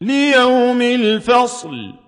لِيَوْمِ الْفَصْلِ.